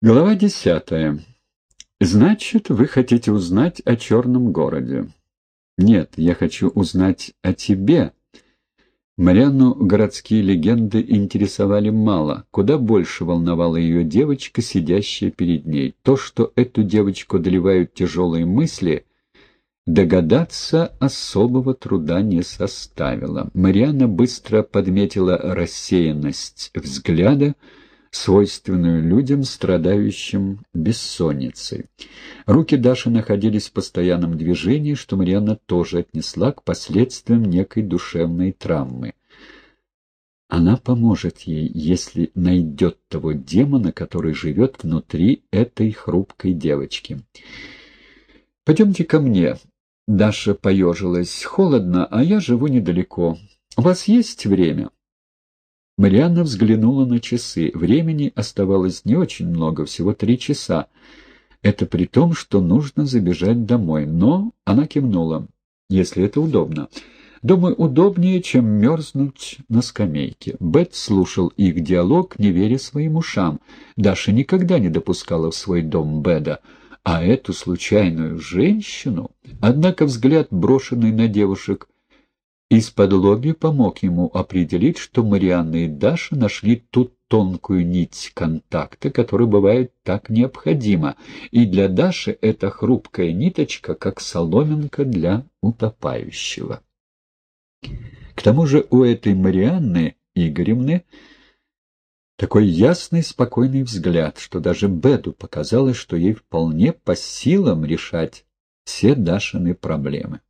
Глава десятая. Значит, вы хотите узнать о черном городе? Нет, я хочу узнать о тебе. Марианну городские легенды интересовали мало. Куда больше волновала ее девочка, сидящая перед ней. То, что эту девочку одолевают тяжелые мысли, догадаться особого труда не составило. Марианна быстро подметила рассеянность взгляда, свойственную людям, страдающим бессонницей. Руки Даши находились в постоянном движении, что Марьяна тоже отнесла к последствиям некой душевной травмы. Она поможет ей, если найдет того демона, который живет внутри этой хрупкой девочки. «Пойдемте ко мне». Даша поежилась. «Холодно, а я живу недалеко. У вас есть время?» Марианна взглянула на часы. Времени оставалось не очень много, всего три часа. Это при том, что нужно забежать домой. Но она кивнула, если это удобно. Думаю, удобнее, чем мерзнуть на скамейке. Бет слушал их диалог, не веря своим ушам. Даша никогда не допускала в свой дом Беда. А эту случайную женщину... Однако взгляд, брошенный на девушек, из-под лоби помог ему определить, что Марианна и Даша нашли ту тонкую нить контакта, которая бывает так необходима, и для Даши эта хрупкая ниточка, как соломинка для утопающего. К тому же у этой Марианны Игоревны такой ясный, спокойный взгляд, что даже Беду показалось, что ей вполне по силам решать все Дашины проблемы.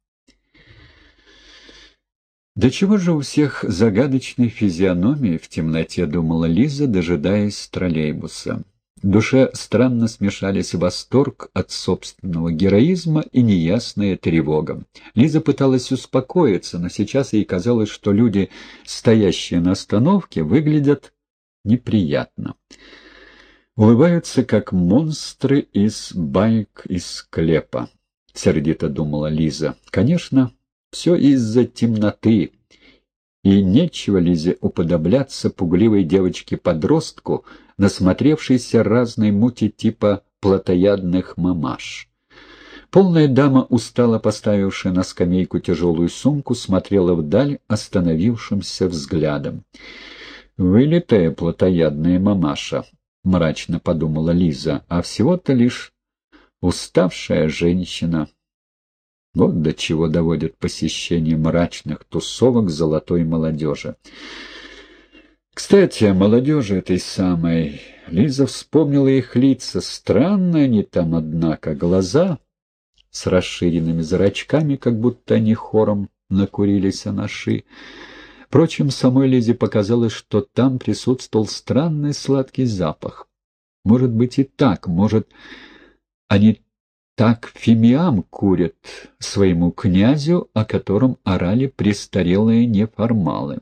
«Да чего же у всех загадочной физиономии в темноте?» — думала Лиза, дожидаясь троллейбуса. В душе странно смешались восторг от собственного героизма и неясная тревога. Лиза пыталась успокоиться, но сейчас ей казалось, что люди, стоящие на остановке, выглядят неприятно. Улыбаются, как монстры из байк из склепа, — сердито думала Лиза. Конечно, все из-за темноты. И нечего Лизе уподобляться пугливой девочке-подростку, насмотревшейся разной мути типа плотоядных мамаш. Полная дама, устало поставившая на скамейку тяжелую сумку, смотрела вдаль остановившимся взглядом. «Вылитая плотоядная мамаша», — мрачно подумала Лиза, — «а всего-то лишь уставшая женщина». Вот до чего доводит посещение мрачных тусовок золотой молодежи. Кстати, о молодежи этой самой. Лиза вспомнила их лица. Странные они там, однако, глаза с расширенными зрачками, как будто они хором накурились анаши. Впрочем, самой Лизе показалось, что там присутствовал странный сладкий запах. Может быть и так, может, они так фимиам курят своему князю, о котором орали престарелые неформалы.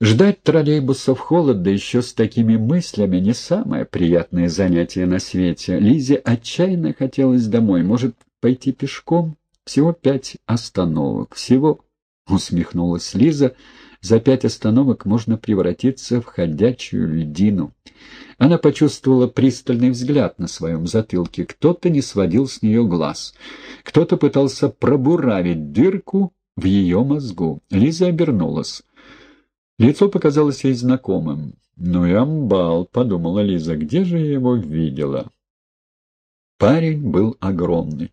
Ждать троллейбусов холод, да еще с такими мыслями, не самое приятное занятие на свете. Лизе отчаянно хотелось домой. Может, пойти пешком? Всего пять остановок. Всего, — усмехнулась Лиза, — за пять остановок можно превратиться в ходячую льдину. Она почувствовала пристальный взгляд на своем затылке. Кто-то не сводил с нее глаз. Кто-то пытался пробуравить дырку в ее мозгу. Лиза обернулась. Лицо показалось ей знакомым. «Ну и амбал», — подумала Лиза, — «где же я его видела?» Парень был огромный,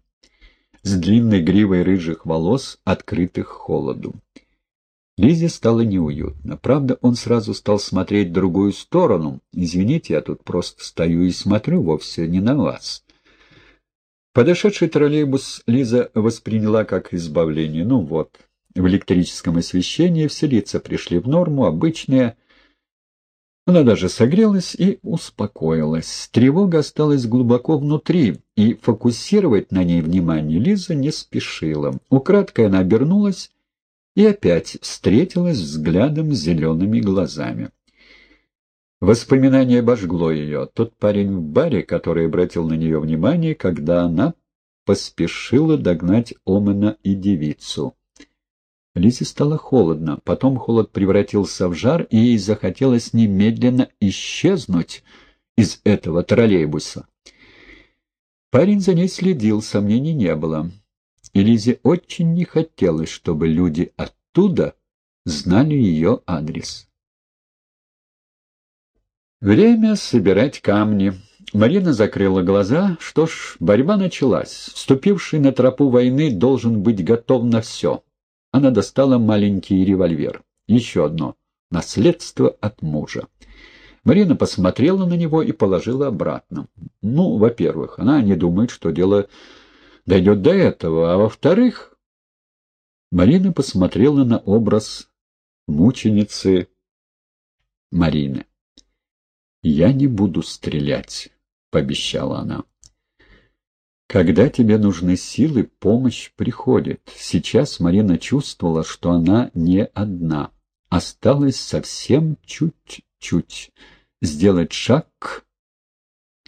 с длинной гривой рыжих волос, открытых холоду. Лизе стало неуютно. Правда, он сразу стал смотреть в другую сторону. «Извините, я тут просто стою и смотрю, вовсе не на вас». Подошедший троллейбус Лиза восприняла как избавление. Ну вот, в электрическом освещении все лица пришли в норму, обычные. Она даже согрелась и успокоилась. Тревога осталась глубоко внутри, и фокусировать на ней внимание Лиза не спешила. Украдкой она обернулась и опять встретилась взглядом с зелеными глазами. Воспоминание обожгло ее. Тот парень в баре, который обратил на нее внимание, когда она поспешила догнать Омена и девицу. Лизе стало холодно, потом холод превратился в жар, и ей захотелось немедленно исчезнуть из этого троллейбуса. Парень за ней следил, сомнений не было. И Лизе очень не хотелось, чтобы люди оттуда знали ее адрес. Время собирать камни. Марина закрыла глаза. Что ж, борьба началась. Вступивший на тропу войны должен быть готов на все. Она достала маленький револьвер. Еще одно. Наследство от мужа. Марина посмотрела на него и положила обратно. Ну, во-первых, она не думает, что дело дойдет до этого, а во-вторых... Марина посмотрела на образ мученицы Марины. «Я не буду стрелять», — пообещала она. Когда тебе нужны силы, помощь приходит. Сейчас Марина чувствовала, что она не одна. Осталось совсем чуть-чуть. Сделать шаг...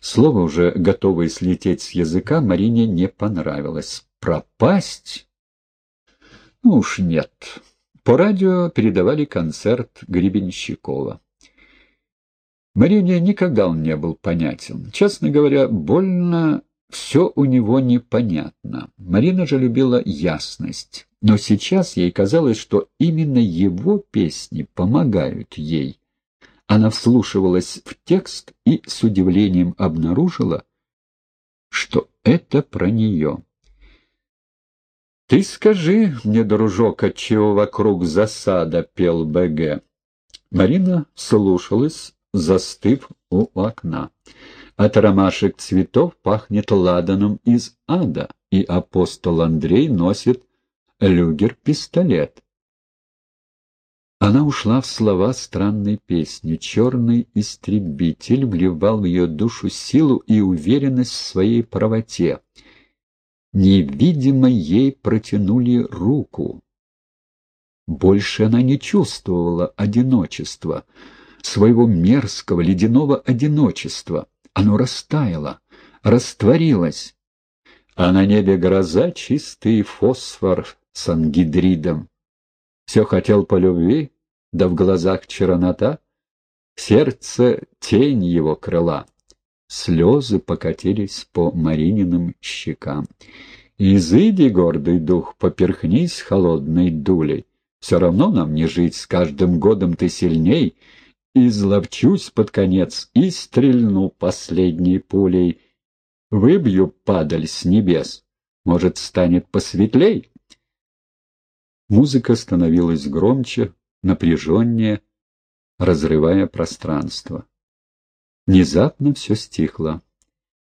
Слово, уже готовое слететь с языка, Марине не понравилось. Пропасть? Ну уж нет. По радио передавали концерт Гребенщикова. Марине никогда он не был понятен. Честно говоря, больно все у него непонятно. Марина же любила ясность. Но сейчас ей казалось, что именно его песни помогают ей. Она вслушивалась в текст и с удивлением обнаружила, что это про нее. «Ты скажи мне, дружок, отчего вокруг засада?» — пел БГ. Марина слушалась, застыв у окна. От ромашек цветов пахнет ладаном из ада, и апостол Андрей носит люгер-пистолет. Она ушла в слова странной песни. Черный истребитель вливал в ее душу силу и уверенность в своей правоте. Невидимо ей протянули руку. Больше она не чувствовала одиночества, своего мерзкого ледяного одиночества. Оно растаяло, растворилось. А на небе гроза чистый фосфор с ангидридом. Все хотел по любви, да в глазах чернота, сердце тень его крыла. Слезы покатились по Марининым щекам. «Изыди, гордый дух, поперхнись холодной дулей. Все равно нам не жить, с каждым годом ты сильней. Изловчусь под конец и стрельну последней пулей. Выбью падаль с небес, может, станет посветлей?» Музыка становилась громче, напряженнее, разрывая пространство. Внезапно все стихло.